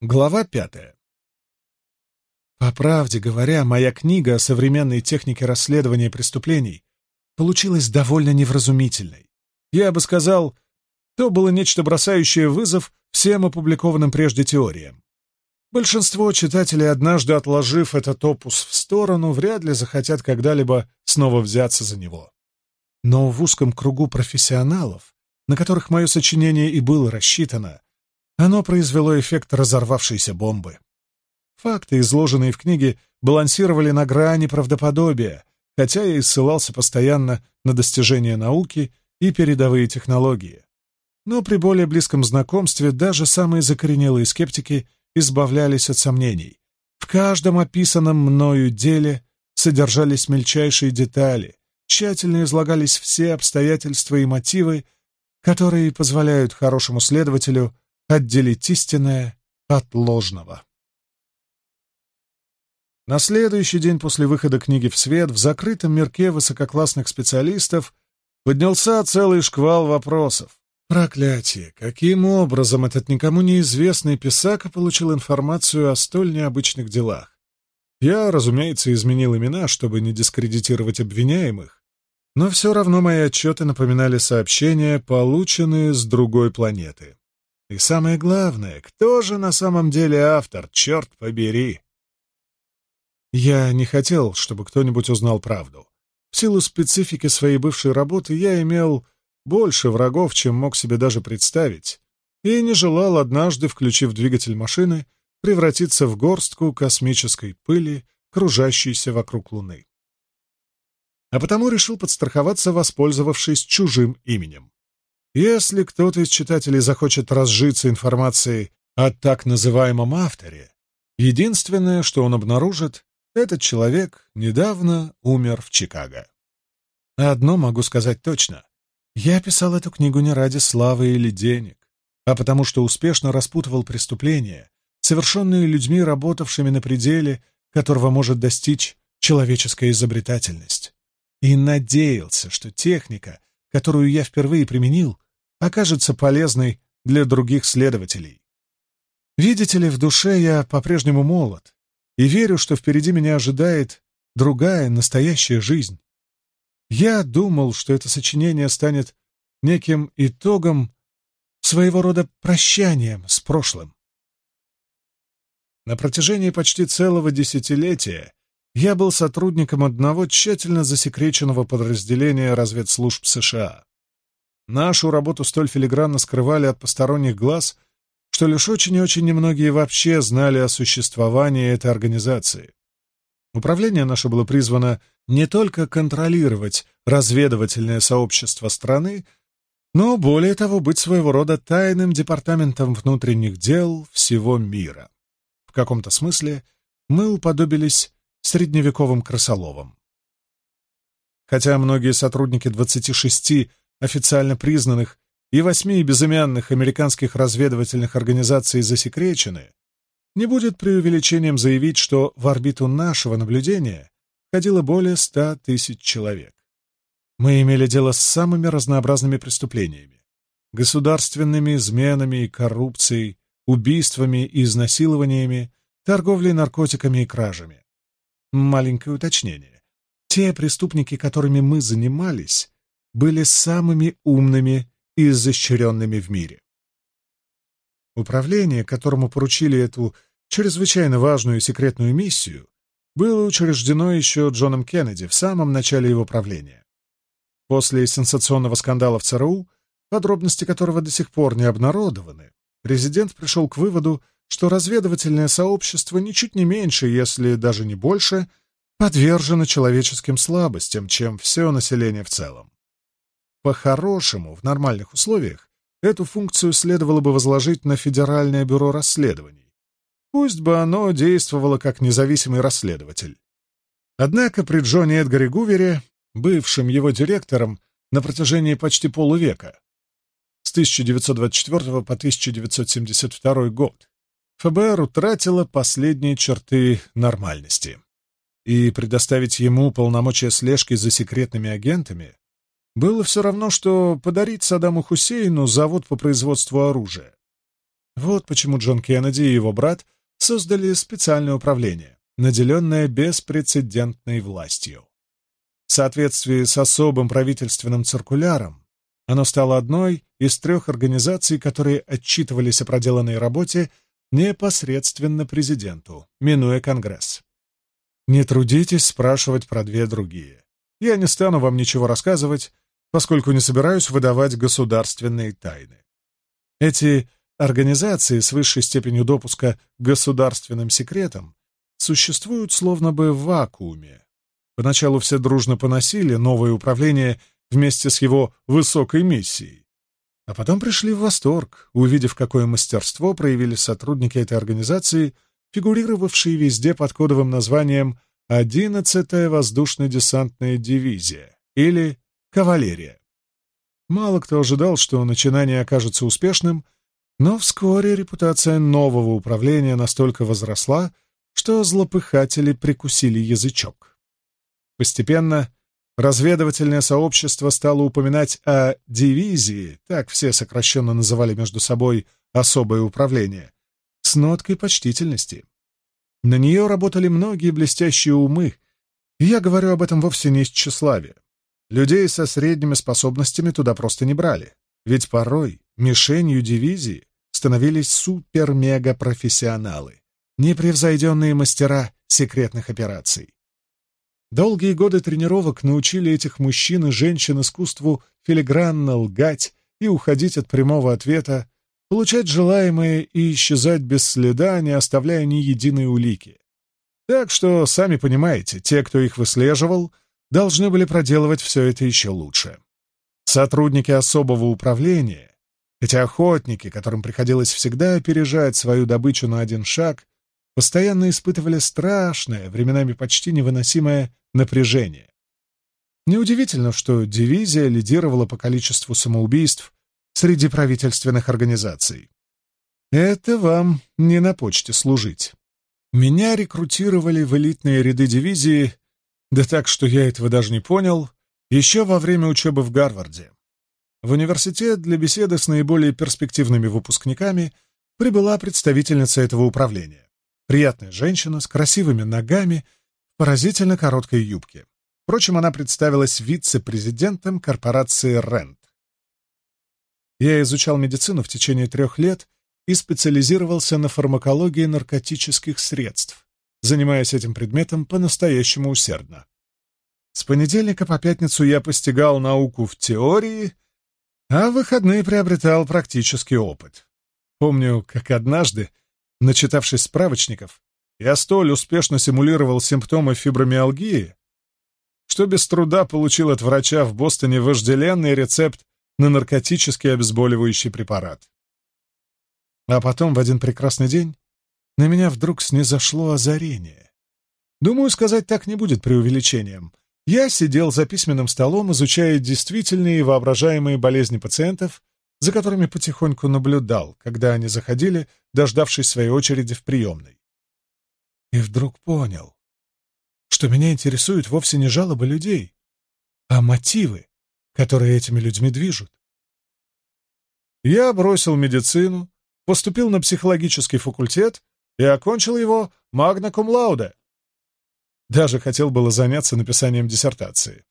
Глава пятая. По правде говоря, моя книга о современной технике расследования преступлений» получилась довольно невразумительной. Я бы сказал, то было нечто бросающее вызов всем опубликованным прежде теориям. Большинство читателей, однажды отложив этот опус в сторону, вряд ли захотят когда-либо снова взяться за него. Но в узком кругу профессионалов, на которых мое сочинение и было рассчитано, оно произвело эффект разорвавшейся бомбы. Факты, изложенные в книге, балансировали на грани правдоподобия, хотя я и ссылался постоянно на достижения науки и передовые технологии. Но при более близком знакомстве даже самые закоренелые скептики избавлялись от сомнений. В каждом описанном мною деле содержались мельчайшие детали, тщательно излагались все обстоятельства и мотивы, которые позволяют хорошему следователю отделить истинное от ложного. На следующий день после выхода книги в свет в закрытом мирке высококлассных специалистов поднялся целый шквал вопросов. Проклятие! Каким образом этот никому неизвестный писака получил информацию о столь необычных делах? Я, разумеется, изменил имена, чтобы не дискредитировать обвиняемых, но все равно мои отчеты напоминали сообщения, полученные с другой планеты. И самое главное, кто же на самом деле автор, черт побери? Я не хотел, чтобы кто-нибудь узнал правду. В силу специфики своей бывшей работы я имел больше врагов, чем мог себе даже представить, и не желал однажды, включив двигатель машины, превратиться в горстку космической пыли, кружащейся вокруг Луны. А потому решил подстраховаться, воспользовавшись чужим именем. Если кто-то из читателей захочет разжиться информацией о так называемом авторе, единственное, что он обнаружит, этот человек недавно умер в Чикаго. Одно могу сказать точно. Я писал эту книгу не ради славы или денег, а потому что успешно распутывал преступления, совершенные людьми, работавшими на пределе, которого может достичь человеческая изобретательность. И надеялся, что техника, которую я впервые применил, окажется полезной для других следователей. Видите ли, в душе я по-прежнему молод и верю, что впереди меня ожидает другая, настоящая жизнь. Я думал, что это сочинение станет неким итогом, своего рода прощанием с прошлым. На протяжении почти целого десятилетия я был сотрудником одного тщательно засекреченного подразделения разведслужб США. Нашу работу столь филигранно скрывали от посторонних глаз, что лишь очень и очень немногие вообще знали о существовании этой организации. Управление наше было призвано не только контролировать разведывательное сообщество страны, но, более того, быть своего рода тайным департаментом внутренних дел всего мира. В каком-то смысле мы уподобились средневековым крысоловом. Хотя многие сотрудники 26 официально признанных и восьми безымянных американских разведывательных организаций засекречены, не будет преувеличением заявить, что в орбиту нашего наблюдения входило более 100 тысяч человек. Мы имели дело с самыми разнообразными преступлениями — государственными изменами и коррупцией, убийствами и изнасилованиями, торговлей наркотиками и кражами. Маленькое уточнение. Те преступники, которыми мы занимались, были самыми умными и изощренными в мире. Управление, которому поручили эту чрезвычайно важную и секретную миссию, было учреждено еще Джоном Кеннеди в самом начале его правления. После сенсационного скандала в ЦРУ, подробности которого до сих пор не обнародованы, президент пришел к выводу, что разведывательное сообщество ничуть не меньше, если даже не больше, подвержено человеческим слабостям, чем все население в целом. По-хорошему, в нормальных условиях, эту функцию следовало бы возложить на Федеральное бюро расследований. Пусть бы оно действовало как независимый расследователь. Однако при Джоне Эдгаре Гувере, бывшем его директором на протяжении почти полувека, с 1924 по 1972 год, ФБР утратило последние черты нормальности. И предоставить ему полномочия слежки за секретными агентами было все равно, что подарить Саддаму Хусейну завод по производству оружия. Вот почему Джон Кеннеди и его брат создали специальное управление, наделенное беспрецедентной властью. В соответствии с особым правительственным циркуляром оно стало одной из трех организаций, которые отчитывались о проделанной работе непосредственно президенту, минуя Конгресс. Не трудитесь спрашивать про две другие. Я не стану вам ничего рассказывать, поскольку не собираюсь выдавать государственные тайны. Эти организации с высшей степенью допуска к государственным секретам существуют словно бы в вакууме. Поначалу все дружно поносили новое управление вместе с его высокой миссией, а потом пришли в восторг, увидев, какое мастерство проявили сотрудники этой организации, фигурировавшие везде под кодовым названием «Одиннадцатая воздушно-десантная дивизия» или «Кавалерия». Мало кто ожидал, что начинание окажется успешным, но вскоре репутация нового управления настолько возросла, что злопыхатели прикусили язычок. Постепенно Разведывательное сообщество стало упоминать о «дивизии», так все сокращенно называли между собой «особое управление», с ноткой почтительности. На нее работали многие блестящие умы, и я говорю об этом вовсе не из тщеславия. Людей со средними способностями туда просто не брали, ведь порой мишенью дивизии становились супер-мега-профессионалы, непревзойденные мастера секретных операций. Долгие годы тренировок научили этих мужчин и женщин искусству филигранно лгать и уходить от прямого ответа, получать желаемое и исчезать без следа, не оставляя ни единой улики. Так что, сами понимаете, те, кто их выслеживал, должны были проделывать все это еще лучше. Сотрудники особого управления, эти охотники, которым приходилось всегда опережать свою добычу на один шаг, постоянно испытывали страшное, временами почти невыносимое напряжение. Неудивительно, что дивизия лидировала по количеству самоубийств среди правительственных организаций. Это вам не на почте служить. Меня рекрутировали в элитные ряды дивизии, да так, что я этого даже не понял, еще во время учебы в Гарварде. В университет для беседы с наиболее перспективными выпускниками прибыла представительница этого управления. Приятная женщина с красивыми ногами — поразительно короткой юбке. Впрочем, она представилась вице-президентом корпорации Рент. Я изучал медицину в течение трех лет и специализировался на фармакологии наркотических средств, занимаясь этим предметом по-настоящему усердно. С понедельника по пятницу я постигал науку в теории, а в выходные приобретал практический опыт. Помню, как однажды, начитавшись справочников, я столь успешно симулировал симптомы фибромиалгии, что без труда получил от врача в Бостоне вожделенный рецепт на наркотический обезболивающий препарат. А потом, в один прекрасный день, на меня вдруг снизошло озарение. Думаю, сказать так не будет преувеличением. Я сидел за письменным столом, изучая действительные и воображаемые болезни пациентов, за которыми потихоньку наблюдал, когда они заходили, дождавшись своей очереди в приемной и вдруг понял, что меня интересуют вовсе не жалобы людей, а мотивы, которые этими людьми движут. Я бросил медицину, поступил на психологический факультет и окончил его магна кум-лауде. Даже хотел было заняться написанием диссертации.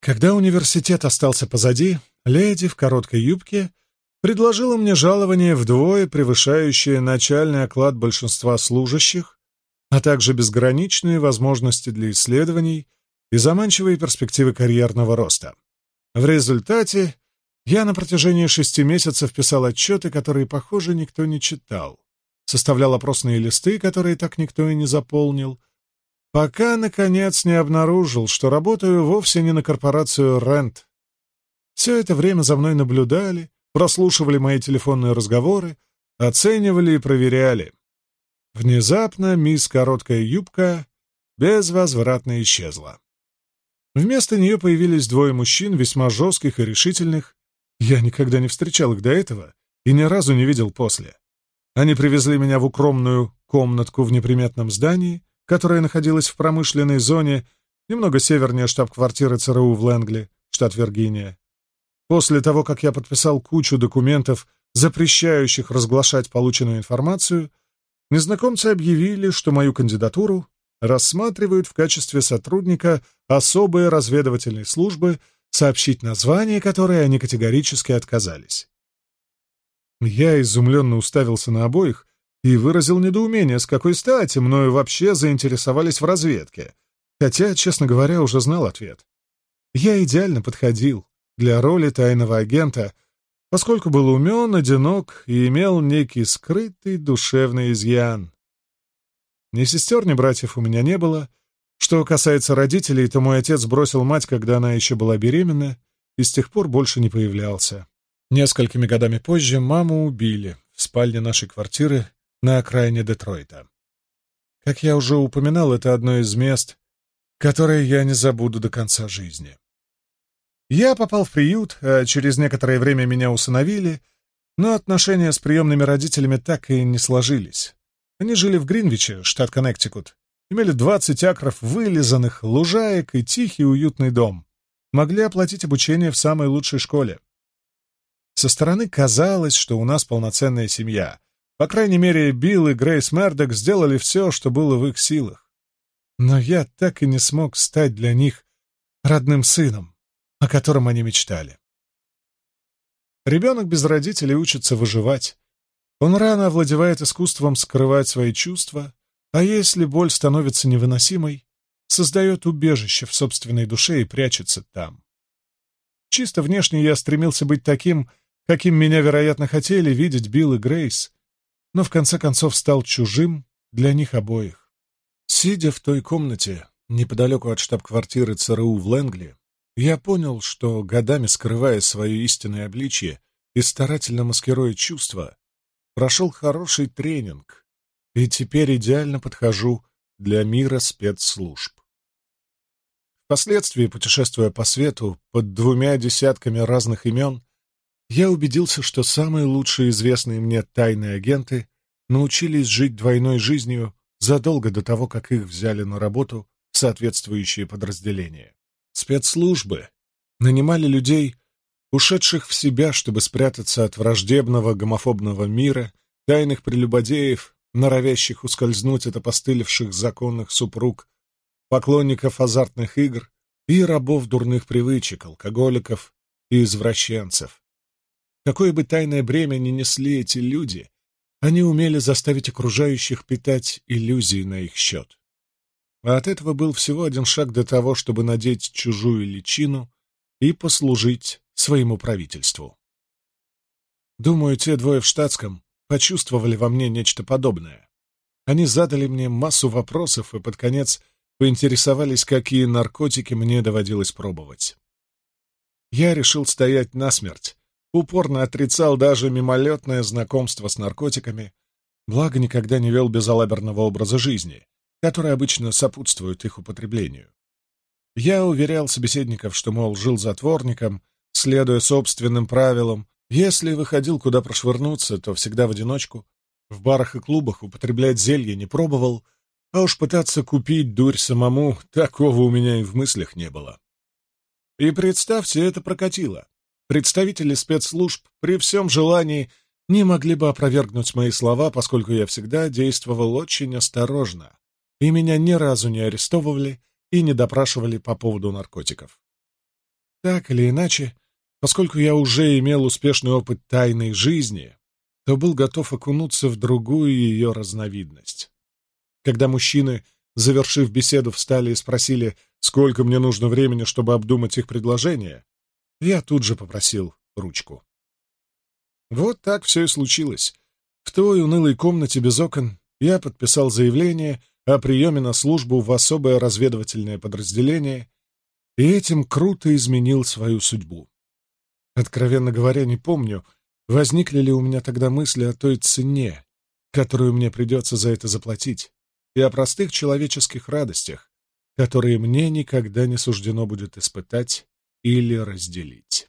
Когда университет остался позади, леди в короткой юбке предложила мне жалование вдвое превышающее начальный оклад большинства служащих а также безграничные возможности для исследований и заманчивые перспективы карьерного роста. В результате я на протяжении шести месяцев писал отчеты, которые, похоже, никто не читал, составлял опросные листы, которые так никто и не заполнил, пока, наконец, не обнаружил, что работаю вовсе не на корпорацию «Рент». Все это время за мной наблюдали, прослушивали мои телефонные разговоры, оценивали и проверяли. Внезапно мисс Короткая Юбка безвозвратно исчезла. Вместо нее появились двое мужчин, весьма жестких и решительных. Я никогда не встречал их до этого и ни разу не видел после. Они привезли меня в укромную комнатку в неприметном здании, которое находилось в промышленной зоне немного севернее штаб-квартиры ЦРУ в Лэнгли, штат Виргиния. После того, как я подписал кучу документов, запрещающих разглашать полученную информацию, Незнакомцы объявили, что мою кандидатуру рассматривают в качестве сотрудника особой разведывательной службы, сообщить название которой они категорически отказались. Я изумленно уставился на обоих и выразил недоумение, с какой стати мною вообще заинтересовались в разведке, хотя, честно говоря, уже знал ответ. Я идеально подходил для роли тайного агента — поскольку был умен, одинок и имел некий скрытый душевный изъян. Ни сестер, ни братьев у меня не было. Что касается родителей, то мой отец бросил мать, когда она еще была беременна, и с тех пор больше не появлялся. Несколькими годами позже маму убили в спальне нашей квартиры на окраине Детройта. Как я уже упоминал, это одно из мест, которое я не забуду до конца жизни. Я попал в приют, а через некоторое время меня усыновили, но отношения с приемными родителями так и не сложились. Они жили в Гринвиче, штат Коннектикут, имели 20 акров вылизанных лужаек и тихий уютный дом. Могли оплатить обучение в самой лучшей школе. Со стороны казалось, что у нас полноценная семья. По крайней мере, Билл и Грейс Мердок сделали все, что было в их силах. Но я так и не смог стать для них родным сыном о котором они мечтали. Ребенок без родителей учится выживать. Он рано овладевает искусством скрывать свои чувства, а если боль становится невыносимой, создает убежище в собственной душе и прячется там. Чисто внешне я стремился быть таким, каким меня, вероятно, хотели видеть Билл и Грейс, но в конце концов стал чужим для них обоих. Сидя в той комнате, неподалеку от штаб-квартиры ЦРУ в Лэнгли, я понял, что, годами скрывая свое истинное обличие и старательно маскируя чувства, прошел хороший тренинг и теперь идеально подхожу для мира спецслужб. Впоследствии, путешествуя по свету под двумя десятками разных имен, я убедился, что самые лучшие известные мне тайные агенты научились жить двойной жизнью задолго до того, как их взяли на работу в соответствующие подразделения спецслужбы нанимали людей, ушедших в себя, чтобы спрятаться от враждебного гомофобного мира, тайных прелюбодеев, норовящих ускользнуть от опостылевших законных супруг, поклонников азартных игр и рабов дурных привычек, алкоголиков и извращенцев. Какое бы тайное бремя ни несли эти люди, они умели заставить окружающих питать иллюзии на их счет. А От этого был всего один шаг до того, чтобы надеть чужую личину и послужить своему правительству. Думаю, те двое в штатском почувствовали во мне нечто подобное. Они задали мне массу вопросов и под конец поинтересовались, какие наркотики мне доводилось пробовать. Я решил стоять насмерть, упорно отрицал даже мимолетное знакомство с наркотиками, благо никогда не вел безалаберного образа жизни, которые обычно сопутствуют их употреблению. Я уверял собеседников, что, мол, жил затворником, следуя собственным правилам, если выходил куда прошвырнуться, то всегда в одиночку, в барах и клубах употреблять зелье не пробовал, а уж пытаться купить дурь самому, такого у меня и в мыслях не было. И представьте, это прокатило. Представители спецслужб при всем желании не могли бы опровергнуть мои слова, поскольку я всегда действовал очень осторожно и меня ни разу не арестовывали и не допрашивали по поводу наркотиков. Так или иначе, поскольку я уже имел успешный опыт тайной жизни, то был готов окунуться в другую ее разновидность. Когда мужчины, завершив беседу, встали и спросили, сколько мне нужно времени, чтобы обдумать их предложение, я тут же попросил ручку. Вот так все и случилось. В той унылой комнате без окон я подписал заявление — о приеме на службу в особое разведывательное подразделение, и этим круто изменил свою судьбу. Откровенно говоря, не помню, возникли ли у меня тогда мысли о той цене, которую мне придется за это заплатить, и о простых человеческих радостях, которые мне никогда не суждено будет испытать или разделить.